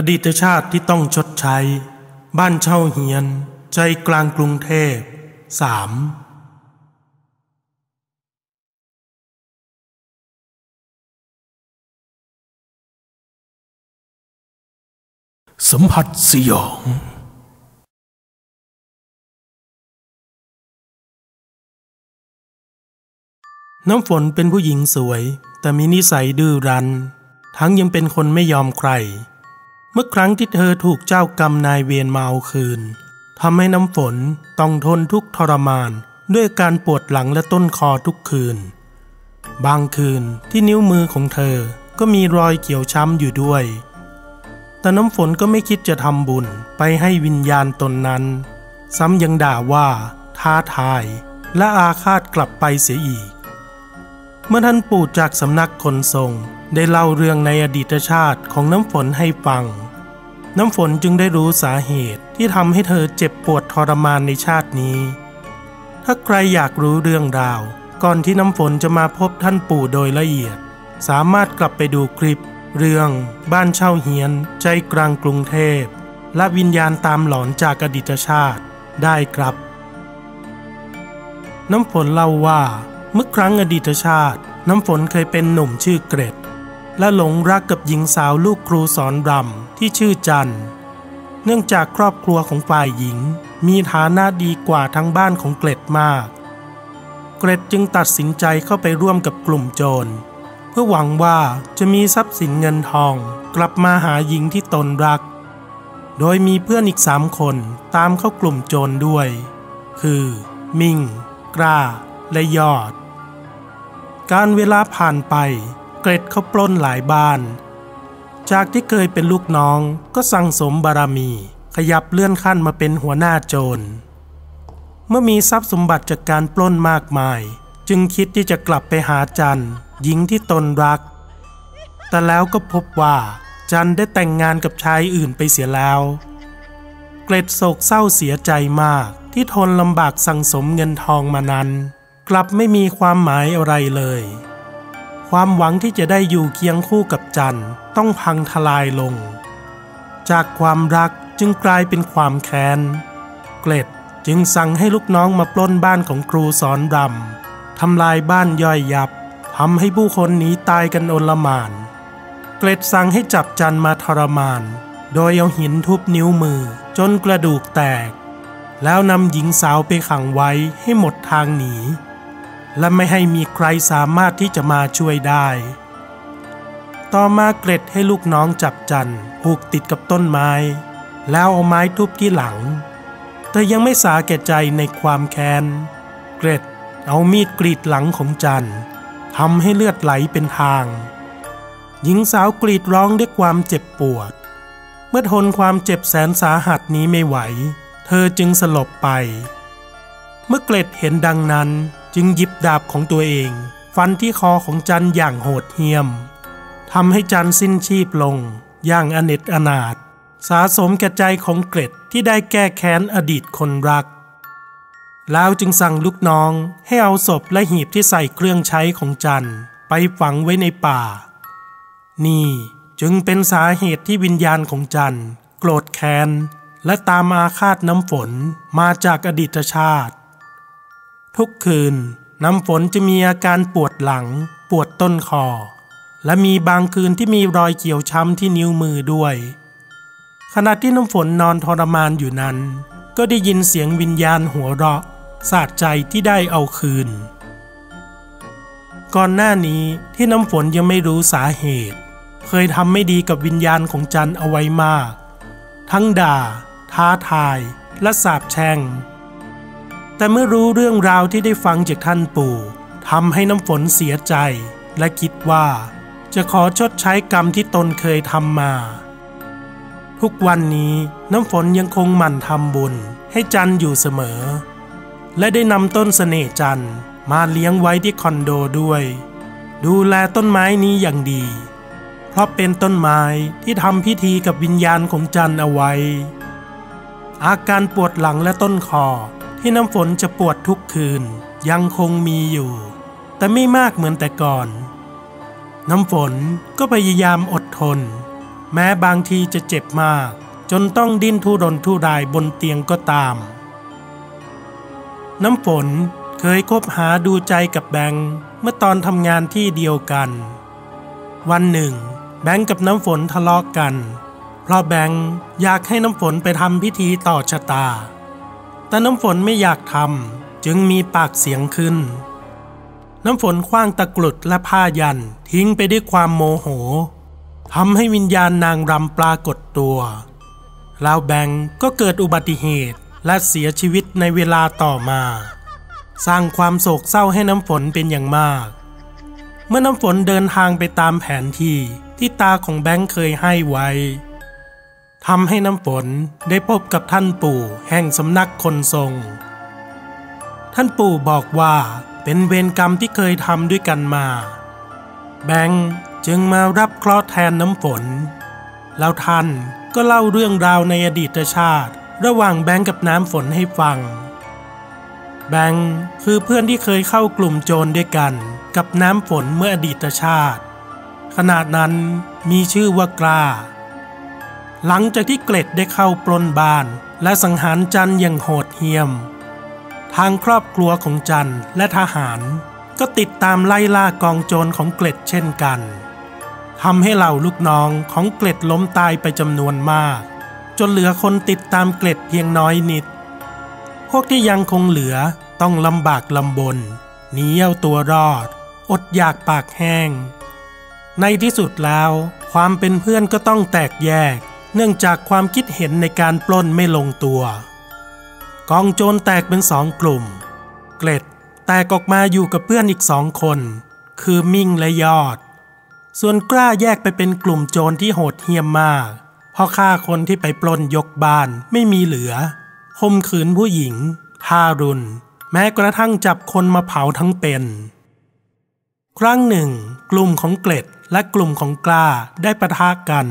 อดีตชาติที่ต้องชดใช้ บ้านเช่าเฮียน ใจกลางกรุงเทพสามสัมผัสสยอง น้ำฝนเป็นผู้หญิงสวย แต่มีนิสัยดื้อรั้น ทั้งยังเป็นคนไม่ยอมใคร เมื่อครั้งที่เธอถูกเจ้ากรรมนายเวรมาเอาคืนทำให้น้ำฝนต้องทนทุกทรมานด้วยการปวดหลังและต้นคอทุกคืน บางคืนที่นิ้วมือของเธอก็มีรอยเขียวช้ำอยู่ด้วย แต่น้ำฝนก็ไม่คิดจะทำบุญไปให้วิญญาณตนนั้น ซ้ำยังด่าว่า ท้าทาย และอาฆาตกลับไปเสียอีก เมื่อท่านปู่จากสำนักคนทรง ได้เล่าเรื่องในอดีตชาติของน้ำฝนให้ฟัง น้ำฝนจึงได้รู้สาเหตุที่ทำให้เธอเจ็บปวดทรมานในชาตินี้ ถ้าใครอยากรู้เรื่องราว ก่อนที่น้ำฝนจะมาพบท่านปู่โดยละเอียด สามารถกลับไปดูคลิป เรื่องบ้านเช่าเฮียน ใจกลางกรุงเทพ และวิญญาณตามหลอนจากอดีตชาติได้ครับ น้ำฝนเล่าว่าเมื่อครั้งอดีตชาติ น้ำฝนเคยเป็นหนุ่มชื่อเกรด และหลงรักกับหญิงสาวลูกครูสอนรำที่ชื่อจัน เนื่องจากครอบครัวของฝ่ายหญิง มีฐานะดีกว่าทั้งบ้านของเกรดมาก เกรดจึงตัดสินใจเข้าไปร่วมกับกลุ่มโจร เพื่อหวังว่าจะมีทรัพย์สินเงินทองกลับมาหาหญิงที่ตนรัก โดยมีเพื่อนอีกสามคนตามเข้ากลุ่มโจรด้วย คือ มิงกล้า และยอด การเวลาผ่านไป เกรดเขาปล้นหลายบ้าน จากที่เคยเป็นลูกน้องก็สั่งสมบารมี ขยับเลื่อนขั้นมาเป็นหัวหน้าโจร เมื่อมีทรัพย์สมบัติจากการปล้นมากมาย จึงคิดที่จะกลับไปหาจันหญิงที่ตนรัก แต่แล้วก็พบว่าจันได้แต่งงานกับชายอื่นไปเสียแล้ว เกรดโศกเศร้าเสียใจมากที่ทนลำบากสั่งสมเงินทองมานั้น กลับไม่มีความหมายอะไรเลย ความหวังที่จะได้อยู่เคียงคู่กับจันต้องพังทลายลง จากความรักจึงกลายเป็นความแค้น เกรดจึงสั่งให้ลูกน้องมาปล้นบ้านของครูสอนรำทำลายบ้านย่อยยับทำให้ผู้คนหนีตายกันโอลหมาน เกรดสั่งให้จับจันมาทรมาน โดยเอาหินทุบนิ้วมือจนกระดูกแตก แล้วนำหญิงสาวไปขังไว้ให้หมดทางหนี และไม่ให้มีใครสามารถที่จะมาช่วยได้ ต่อมาเกรดให้ลูกน้องจับจันผูกติดกับต้นไม้ แล้วเอาไม้ทุบที่หลัง แต่ยังไม่สาแก่ใจในความแค้น เกรดเอามีดกรีดหลังของจันทำให้เลือดไหลเป็นทาง หญิงสาวกรีดร้องด้วยความเจ็บปวด เมื่อทนความเจ็บแสนสาหัสนี้ไม่ไหว เธอจึงสลบไป เมื่อเกล็ดเห็นดังนั้น จึงหยิบดาบของตัวเอง ฟันที่คอของจันอย่างโหดเหี้ยมทำให้จันสิ้นชีพลง อย่างอเนจอนาถสาสมแก่ใจของเกล็ดที่ได้แก้แค้นอดีตคนรัก แล้วจึงสั่งลูกน้องให้เอาศพและหีบที่ใส่เครื่องใช้ของจันไปฝังไว้ในป่า นี่จึงเป็นสาเหตุที่วิญญาณของจันโกรธแค้น และตามอาฆาตน้ำฝนมาจากอดีตชาติ ทุกคืนน้ำฝนจะมีอาการปวดหลัง ปวดต้นคอ และมีบางคืนที่มีรอยเขียวช้ำที่นิ้วมือด้วย ขณะที่น้ำฝนนอนทรมานอยู่นั้น ก็ได้ยินเสียงวิญญาณหัวเราะสาดใจที่ได้เอาคืน ก่อนหน้านี้ที่น้ำฝนยังไม่รู้สาเหตุ เคยทำไม่ดีกับวิญญาณของจันเอาไว้มาก ทั้งด่า ท้าทาย และสาบแช่ง แต่เมื่อรู้เรื่องราวที่ได้ฟังจากท่านปู่ทำให้น้ำฝนเสียใจและคิดว่า จะขอชดใช้กรรมที่ตนเคยทำมา ทุกวันนี้น้ำฝนยังคงหมั่นทำบุญให้จันอยู่เสมอ และได้นำต้นเสน่จันมาเลี้ยงไว้ที่คอนโดด้วย ดูแลต้นไม้นี้อย่างดี เพราะเป็นต้นไม้ที่ทำพิธีกับวิญญาณของจันเอาไว้ อาการปวดหลังและต้นคอ ที่น้ำฝนจะปวดทุกคืนยังคงมีอยู่ แต่ไม่มากเหมือนแต่ก่อน น้ำฝนก็พยายามอดทน แม้บางทีจะเจ็บมาก จนต้องดิ้นทุรนทุรายบนเตียงก็ตาม น้ำฝนเคยคบหาดูใจกับแบงค์เมื่อตอนทำงานที่เดียวกัน วันหนึ่ง แบงค์กับน้ำฝนทะเลาะกกัน เพราะแบงค์อยากให้น้ำฝนไปทำพิธีต่อชะตา แต่น้ำฝนไม่อยากทำจึงมีปากเสียงขึ้น น้ำฝนคว้างตะกรุดและผ้ายันทิ้งไปด้วยความโมโหทำให้วิญญาณนางรำปรากฏตัวแล้วแบงค์ก็เกิดอุบัติเหตุและเสียชีวิตในเวลาต่อมา สร้างความโศกเศร้าให้น้ำฝนเป็นอย่างมาก เมื่อน้ำฝนเดินทางไปตามแผนที่ที่ตาของแบงค์เคยให้ไว้ ทำให้น้ำฝนได้พบกับท่านปู่แห่งสำนักคนทรง ท่านปู่บอกว่าเป็นเวรกรรมที่เคยทำด้วยกันมา แบงค์จึงมารับเคราะห์แทนน้ำฝน แล้วท่านก็เล่าเรื่องราวในอดีตชาติ ระหว่างแบงค์กับน้ำฝนให้ฟัง แบงค์คือเพื่อนที่เคยเข้ากลุ่มโจรด้วยกันกับน้ำฝนเมื่ออดีตชาติ ขณะนั้นมีชื่อว่ากล้า หลังจากที่เกล็ดได้เข้าปล้นบ้าน และสังหารจันอย่างโหดเหี้ยม ทางครอบครัวของจันและทหาร ก็ติดตามไล่ล่ากองโจรของเกล็ดเช่นกันทำให้เหล่าลูกน้องของเกล็ดล้มตายไปจำนวนมาก จนเหลือคนติดตามเกล็ดเพียงน้อยนิด พวกที่ยังคงเหลือต้องลำบากลำบนหนีเอาตัวรอด อดอยากปากแห้ง ในที่สุดแล้ว ความเป็นเพื่อนก็ต้องแตกแยก เนื่องจากความคิดเห็นในการปล้นไม่ลงตัว กองโจรแตกเป็นสองกลุ่ม เกล็ดแตกออกมาอยู่กับเพื่อนอีกสองคน คือมิ่งและยอด ส่วนกล้าแยกไปเป็นกลุ่มโจรที่โหดเหี้ยมมากเพราะฆ่าคนที่ไปปล้นยกบ้านไม่มีเหลือคมขืนผู้หญิงทารุณ แม้กระทั่งจับคนมาเผาทั้งเป็น ครั้งหนึ่ง กลุ่มของเกล็ดและกลุ่มของกล้าได้ปะทะกัน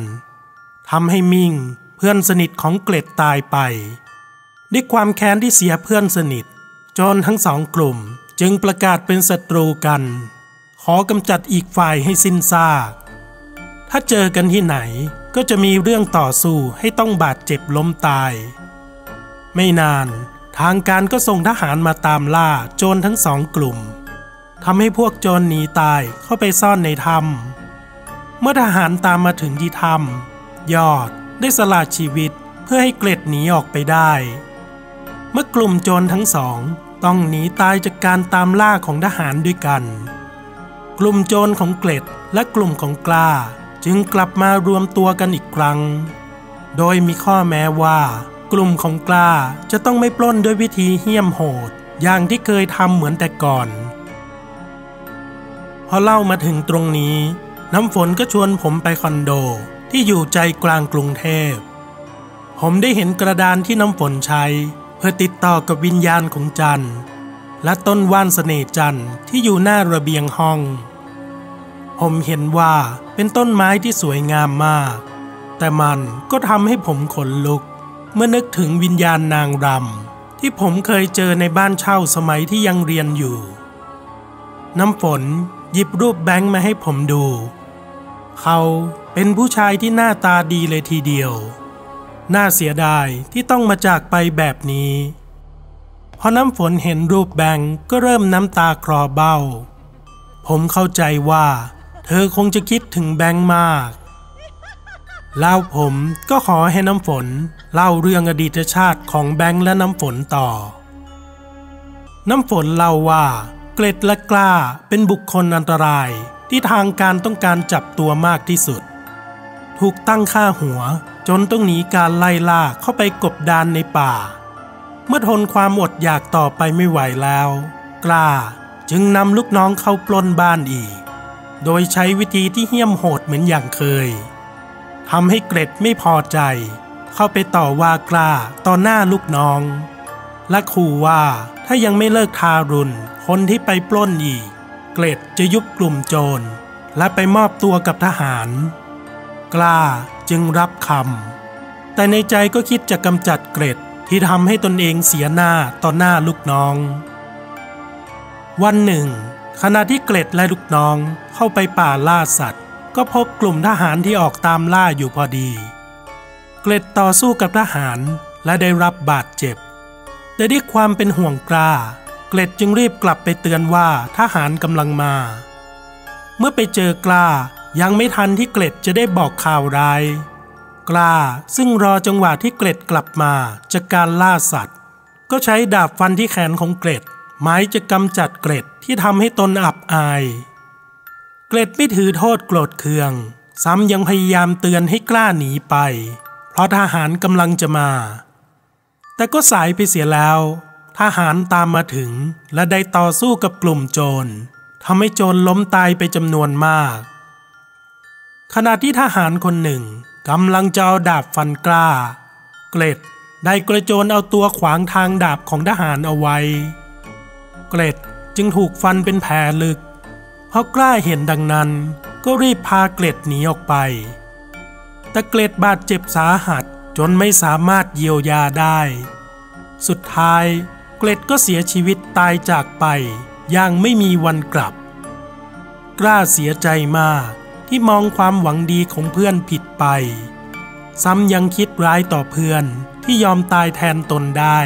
ทำให้มิ่งเพื่อนสนิทของเกล็ดตายไป ด้วยความแค้นที่เสียเพื่อนสนิท จนทั้งสองกลุ่มจึงประกาศเป็นศัตรูกัน ขอกำจัดอีกฝ่ายให้สิ้นซากถ้าเจอกันที่ไหนก็จะมีเรื่องต่อสู้ให้ต้องบาดเจ็บล้มตาย ไม่นานทางการก็ส่งทหารมาตามล่าโจรทั้งสองกลุ่มทำให้พวกโจรหนีตายเข้าไปซ่อนในถ้ำเมื่อทหารตามมาถึงที่ถ้ำ ยอดได้สละชีวิตเพื่อให้เกล็ดหนีออกไปได้ เมื่อกลุ่มโจรทั้งสองต้องหนีตายจากการตามล่าของทหารด้วยกัน กลุ่มโจรของเกล็ดและกลุ่มของกล้าจึงกลับมารวมตัวกันอีกครั้ง โดยมีข้อแม้ว่า กลุ่มของกล้าจะต้องไม่ปล้นด้วยวิธีเหี้ยมโหด อย่างที่เคยทำเหมือนแต่ก่อน พอเล่ามาถึงตรงนี้ น้ำฝนก็ชวนผมไปคอนโด ที่อยู่ใจกลางกรุงเทพ ผมได้เห็นกระดานที่น้ำฝนใช้ เพื่อติดต่อกับวิญญาณของจันทและต้นว่านเสน่จันทร์ที่อยู่หน้าระเบียงห้อง ผมเห็นว่าเป็นต้นไม้ที่สวยงามมาก แต่มันก็ทำให้ผมขนลุก เมื่อนึกถึงวิญญาณนางรำที่ผมเคยเจอในบ้านเช่าสมัยที่ยังเรียนอยู่ น้ำฝนหยิบรูปแบงค์มาให้ผมดู เขาเป็นผู้ชายที่หน้าตาดีเลยทีเดียว น่าเสียดายที่ต้องมาจากไปแบบนี้ พอน้ำฝนเห็นรูปแบงก็เริ่มน้ำตาคลอเบ้า ผมเข้าใจว่า เธอคงจะคิดถึงแบงมากแล้วผมก็ขอให้น้ำฝนเล่าเรื่องอดีตชาติของแบงและน้ำฝนต่อ น้ำฝนเล่าว่า เกล็ดและกล้าเป็นบุคคลอันตราย ที่ทางการต้องการจับตัวมากที่สุด ถูกตั้งค่าหัวจนต้องหนีการไล่ล่าเข้าไปกบดานในป่า เมื่อทนความอดอยากต่อไปไม่ไหวแล้ว กล้าจึงนำลูกน้องเข้าปล้นบ้านอีก โดยใช้วิธีที่เหี้ยมโหดเหมือนอย่างเคยทำให้เกร็ดไม่พอใจ เข้าไปต่อว่ากล้าต่อหน้าลูกน้อง และขู่ว่าถ้ายังไม่เลิกทารุณคนที่ไปปล้นอีก เกร็ดจะยุบกลุ่มโจร และไปมอบตัวกับทหาร กล้าจึงรับคำแต่ในใจก็คิดจะกำจัดเกร็ดที่ทำให้ตนเองเสียหน้าต่อหน้าลูกน้อง วันหนึ่ง ขณะที่เกล็ดและลูกน้องเข้าไปป่าล่าสัตว์ ก็พบกลุ่มทหารที่ออกตามล่าอยู่พอดี เกล็ดต่อสู้กับทหารและได้รับบาดเจ็บแต่ด้วยความเป็นห่วงกล้า เกล็ดจึงรีบกลับไปเตือนว่าทหารกำลังมา เมื่อไปเจอกล้ายังไม่ทันที่เกล็ดจะได้บอกข่าวร้าย กล้าซึ่งรอจังหวะที่เกล็ดกลับมาจากการล่าสัตว์ ก็ใช้ดาบฟันที่แขนของเกล็ดหมายจะกำจัดเกล็ดที่ทำให้ตนอับอาย เกล็ดไม่ถือโทษโกรธเคือง ซ้ำยังพยายามเตือนให้กล้าหนีไป เพราะทหารกำลังจะมา แต่ก็สายไปเสียแล้ว ทหารตามมาถึงและได้ต่อสู้กับกลุ่มโจรทำให้โจรล้มตายไปจำนวนมาก ขณะที่ทหารคนหนึ่งกำลังจะเอาดาบฟันกล้า เกล็ดได้กระโจนเอาตัวขวางทางดาบของทหารเอาไว้ เกล็ดจึงถูกฟันเป็นแผลลึก เพราะกล้าเห็นดังนั้นก็รีบพาเกล็ดหนีออกไป แต่เกล็ดบาดเจ็บสาหัสจนไม่สามารถเยียวยาได้ สุดท้าย เกล็ดก็เสียชีวิตตายจากไปอย่างไม่มีวันกลับ กล้าเสียใจมากที่มองความหวังดีของเพื่อนผิดไป ซ้ำยังคิดร้ายต่อเพื่อนที่ยอมตายแทนตนได้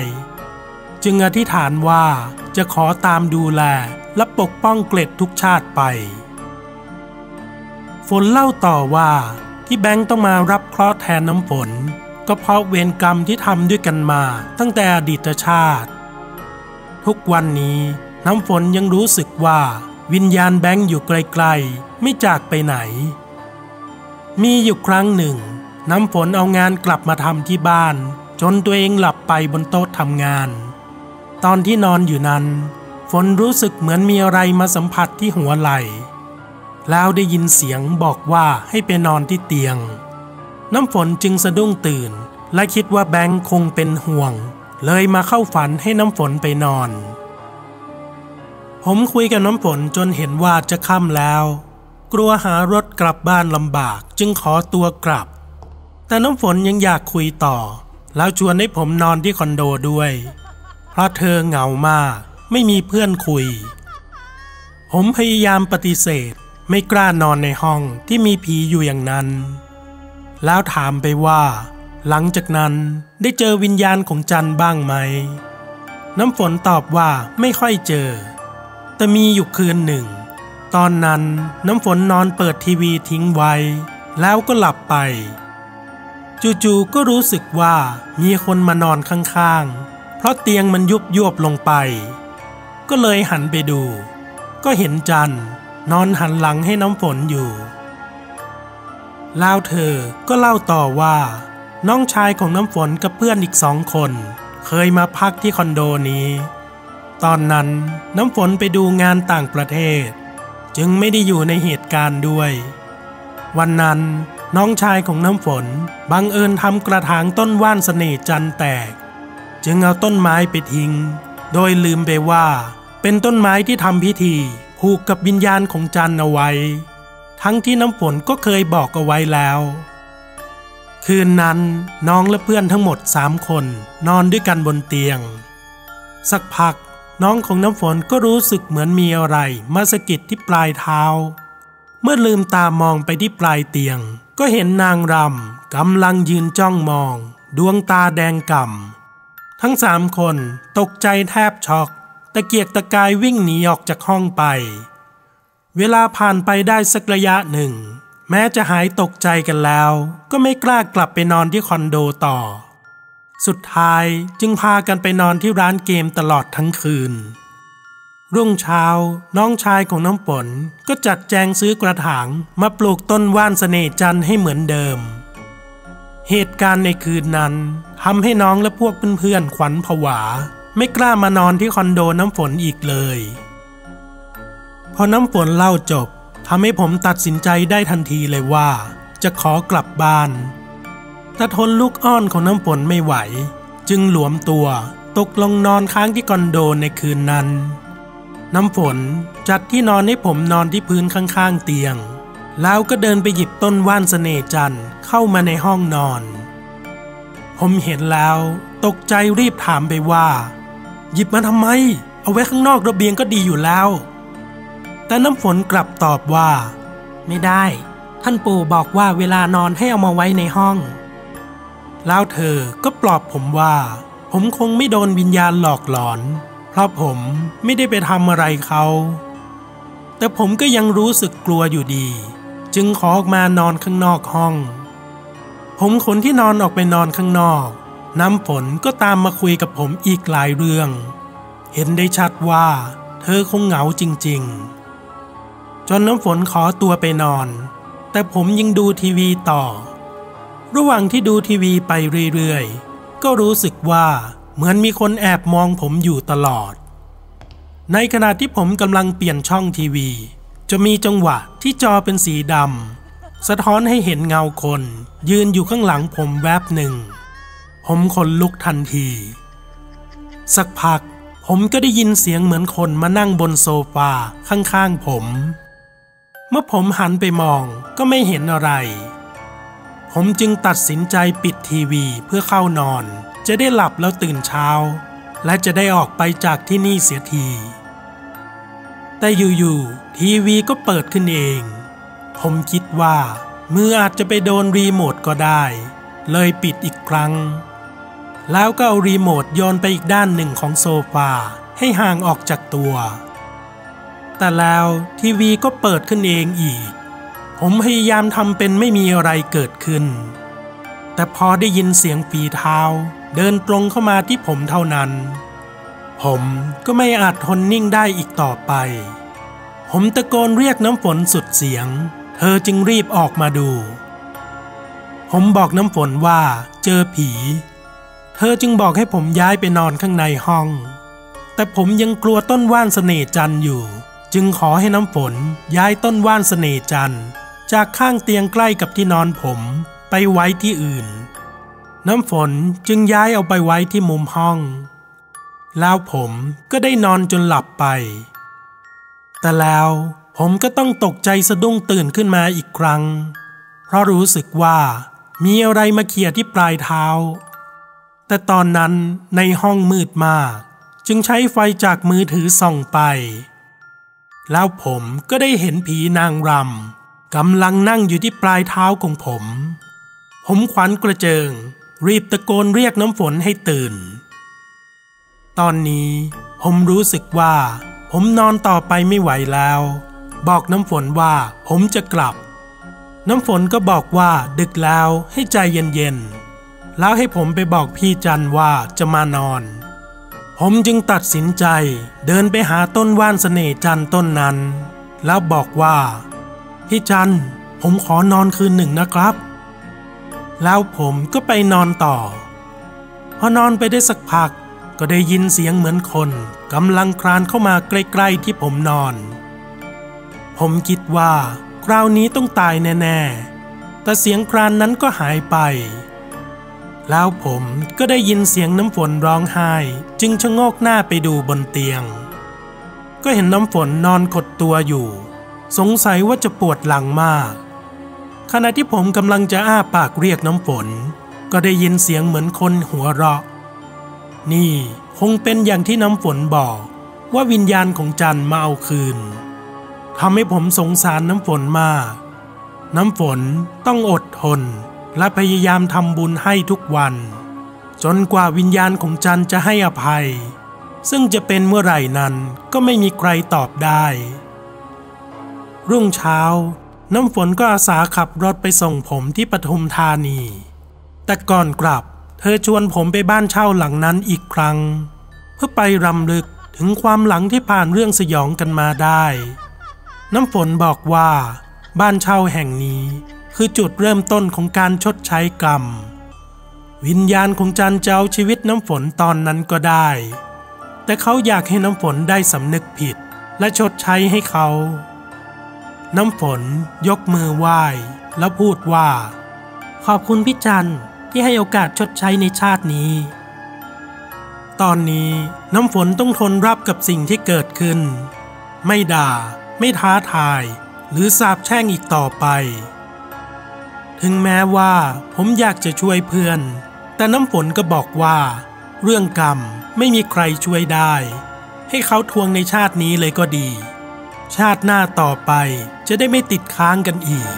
จึงอธิษฐานว่าจะขอตามดูแลและปกป้องเกล็ดทุกชาติไป ฝนเล่าต่อว่าที่แบงค์ต้องมารับเคราะห์แทนน้ำฝน ก็เพราะเวรกรรมที่ทำด้วยกันมาตั้งแต่อดีตชาติ ทุกวันนี้น้ำฝนยังรู้สึกว่าวิญญาณแบงค์อยู่ไกลๆ ไม่จากไปไหน มีอยู่ครั้งหนึ่ง น้ำฝนเอางานกลับมาทำที่บ้าน จนตัวเองหลับไปบนโต๊ะทำงาน ตอนที่นอนอยู่นั้น ฝนรู้สึกเหมือนมีอะไรมาสัมผัสที่หัวไหล่ แล้วได้ยินเสียงบอกว่าให้ไปนอนที่เตียง น้ำฝนจึงสะดุ้งตื่น และคิดว่าแบงค์คงเป็นห่วง เลยมาเข้าฝันให้น้ำฝนไปนอน ผมคุยกับน้ำฝนจนเห็นว่าจะค่ำแล้ว กลัวหารถกลับบ้านลำบากจึงขอตัวกลับ แต่น้ำฝนยังอยากคุยต่อ แล้วชวนให้ผมนอนที่คอนโดด้วย เพราะเธอเหงามากไม่มีเพื่อนคุย ผมพยายามปฏิเสธไม่กล้านอนในห้องที่มีผีอยู่อย่างนั้น แล้วถามไปว่า หลังจากนั้นได้เจอวิญญาณของจันบ้างไหม น้ำฝนตอบว่าไม่ค่อยเจอ แต่มีอยู่คืนหนึ่ง ตอนนั้นน้ำฝนนอนเปิดทีวีทิ้งไว้ แล้วก็หลับไป จู่ๆก็รู้สึกว่ามีคนมานอนข้างๆ เพราะเตียงมันยุบยวบลงไป ก็เลยหันไปดู ก็เห็นจันนอนหันหลังให้น้ำฝนอยู่แล้วเธอก็เล่าต่อว่า น้องชายของน้ำฝนกับเพื่อนอีกสองคน เคยมาพักที่คอนโดนี้ ตอนนั้นน้ำฝนไปดูงานต่างประเทศ จึงไม่ได้อยู่ในเหตุการณ์ด้วย วันนั้นน้องชายของน้ำฝนบังเอิญทำกระถางต้นว่านเสน่จันแตก จึงเอาต้นไม้ไปทิ้ง โดยลืมไปว่า เป็นต้นไม้ที่ทำพิธีผูกกับวิญญาณของจันเอาไว้ ทั้งที่น้ำฝนก็เคยบอกเอาไว้แล้ว คืนนั้นน้องและเพื่อนทั้งหมดสามคนนอนด้วยกันบนเตียง สักพักน้องของน้ำฝนก็รู้สึกเหมือนมีอะไรมาสะกิดที่ปลายเท้า เมื่อลืมตามองไปที่ปลายเตียง ก็เห็นนางรำกำลังยืนจ้องมอง ดวงตาแดงก่ำทั้งสามคนตกใจแทบช็อก ตะเกียกตะกายวิ่งหนีออกจากห้องไป เวลาผ่านไปได้สักระยะหนึ่ง แม้จะหายตกใจกันแล้ว ก็ไม่กล้ากลับไปนอนที่คอนโดต่อ สุดท้ายจึงพากันไปนอนที่ร้านเกมตลอดทั้งคืน รุ่งเช้าน้องชายของน้ำฝนก็จัดแจงซื้อกระถางมาปลูกต้นว่านสเสน่จันให้เหมือนเดิม เหตุการณ์ในคืนนั้นทำให้น้องและพวกเพื่อนๆขวัญผวา ไม่กล้ามานอนที่คอนโดน้ำฝนอีกเลย พอน้ำฝนเล่าจบ ทำให้ผมตัดสินใจได้ทันทีเลยว่า จะขอกลับบ้าน แต่ทนลูกอ้อนของน้ำฝนไม่ไหว จึงหลวมตัวตกลงนอนค้างที่คอนโดในคืนนั้น น้ำฝนจัดที่นอนให้ผมนอนที่พื้นข้างๆเตียง แล้วก็เดินไปหยิบต้นว่านสเสน่จันเข้ามาในห้องนอน ผมเห็นแล้ว ตกใจรีบถามไปว่า หยิบมาทำไม เอาไว้ข้างนอกระเบียงก็ดีอยู่แล้ว แต่น้ำฝนกลับตอบว่า ไม่ได้ ท่านปู่บอกว่าเวลานอนให้เอามาไว้ในห้อง แล้วเธอก็ปลอบผมว่า ผมคงไม่โดนวิญญาณหลอกหลอน เพราะผมไม่ได้ไปทำอะไรเขา แต่ผมก็ยังรู้สึกกลัวอยู่ดี จึงขอออกมานอนข้างนอกห้อง ผมขนที่นอนออกไปนอนข้างนอก น้ำฝนก็ตามมาคุยกับผมอีกหลายเรื่อง เห็นได้ชัดว่า เธอคงเหงาจริง ๆ จนน้ำฝนขอตัวไปนอน แต่ผมยังดูทีวีต่อ ระหว่างที่ดูทีวีไปเรื่อยๆ ก็รู้สึกว่าเหมือนมีคนแอบมองผมอยู่ตลอด ในขณะที่ผมกำลังเปลี่ยนช่องทีวี จะมีจังหวะที่จอเป็นสีดำสะท้อนให้เห็นเงาคน ยืนอยู่ข้างหลังผมแวบหนึ่ง ผมขนลุกทันที สักพักผมก็ได้ยินเสียงเหมือนคนมานั่งบนโซฟาข้างๆผม เมื่อผมหันไปมองก็ไม่เห็นอะไร ผมจึงตัดสินใจปิดทีวีเพื่อเข้านอน จะได้หลับแล้วตื่นเช้า และจะได้ออกไปจากที่นี่เสียที แต่อยู่ๆทีวีก็เปิดขึ้นเอง ผมคิดว่า มืออาจจะไปโดนรีโมทก็ได้ เลยปิดอีกครั้ง แล้วก็เอารีโมทโยนไปอีกด้านหนึ่งของโซฟาให้ห่างออกจากตัว แต่แล้วทีวีก็เปิดขึ้นเองอีก ผมพยายามทำเป็นไม่มีอะไรเกิดขึ้น แต่พอได้ยินเสียงฝีเท้า เดินตรงเข้ามาที่ผมเท่านั้น ผมก็ไม่อาจทนนิ่งได้อีกต่อไป ผมตะโกนเรียกน้ำฝนสุดเสียง เธอจึงรีบออกมาดู ผมบอกน้ำฝนว่าเจอผี เธอจึงบอกให้ผมย้ายไปนอนข้างในห้องแต่ผมยังกลัวต้นว่านเสน่จันอยู่ จึงขอให้น้ำฝนย้ายต้นว่านเสน่จันจากข้างเตียงใกล้กับที่นอนผมไปไว้ที่อื่น น้ำฝนจึงย้ายเอาไปไว้ที่มุมห้อง แล้วผมก็ได้นอนจนหลับไป แต่แล้วผมก็ต้องตกใจสะดุ้งตื่นขึ้นมาอีกครั้ง เพราะรู้สึกว่ามีอะไรมาเขี่ยที่ปลายเท้า แต่ตอนนั้นในห้องมืดมาก จึงใช้ไฟจากมือถือส่องไป แล้วผมก็ได้เห็นผีนางรำกำลังนั่งอยู่ที่ปลายเท้าของผม ผมขวัญกระเจิง รีบตะโกนเรียกน้ำฝนให้ตื่น ตอนนี้ผมรู้สึกว่า ผมนอนต่อไปไม่ไหวแล้ว บอกน้ำฝนว่าผมจะกลับ น้ำฝนก็บอกว่าดึกแล้วให้ใจเย็นๆแล้วให้ผมไปบอกพี่จันว่าจะมานอน ผมจึงตัดสินใจเดินไปหาต้นว่านเสน่จันต้นนั้น แล้วบอกว่า พี่จันผมขอนอนคืนหนึ่งนะครับ แล้วผมก็ไปนอนต่อ พอนอนไปได้สักพักก็ได้ยินเสียงเหมือนคนกำลังคลานเข้ามาใกล้ๆที่ผมนอน ผมคิดว่า คราวนี้ต้องตายแน่ๆ แต่เสียงครานนั้นก็หายไป แล้วผมก็ได้ยินเสียงน้ำฝนร้องไห้ จึงชะโงกหน้าไปดูบนเตียง ก็เห็นน้ำฝนนอนขดตัวอยู่ สงสัยว่าจะปวดหลังมาก ขณะที่ผมกำลังจะอ้าปากเรียกน้ำฝน ก็ได้ยินเสียงเหมือนคนหัวเราะ นี่คงเป็นอย่างที่น้ำฝนบอกว่าวิญญาณของจันมาเอาคืนทำให้ผมสงสารน้ำฝนมาก น้ำฝนต้องอดทน และพยายามทำบุญให้ทุกวัน จนกว่าวิญญาณของจันจะให้อภัย ซึ่งจะเป็นเมื่อไหร่นั้นก็ไม่มีใครตอบได้ รุ่งเช้า น้ำฝนก็อาสาขับรถไปส่งผมที่ปทุมธานี แต่ก่อนกลับ เธอชวนผมไปบ้านเช่าหลังนั้นอีกครั้ง เพื่อไปรำลึกถึงความหลังที่ผ่านเรื่องสยองกันมาได้ น้ำฝนบอกว่า บ้านเช่าแห่งนี้ คือจุดเริ่มต้นของการชดใช้กรรม วิญญาณของจันเจ้าชีวิตน้ำฝนตอนนั้นก็ได้ แต่เขาอยากให้น้ำฝนได้สำนึกผิดและชดใช้ให้เขา น้ำฝนยกมือไหว้แล้วพูดว่า ขอบคุณพี่จันที่ให้โอกาสชดใช้ในชาตินี้ ตอนนี้น้ำฝนต้องทนรับกับสิ่งที่เกิดขึ้น ไม่ด่า ไม่ท้าทาย หรือสาบแช่งอีกต่อไป ถึงแม้ว่าผมอยากจะช่วยเพื่อน แต่น้ำฝนก็บอกว่า เรื่องกรรมไม่มีใครช่วยได้ ให้เขาทวงในชาตินี้เลยก็ดี ชาติหน้าต่อไปจะได้ไม่ติดค้างกันอีก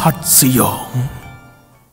ผัสสยอง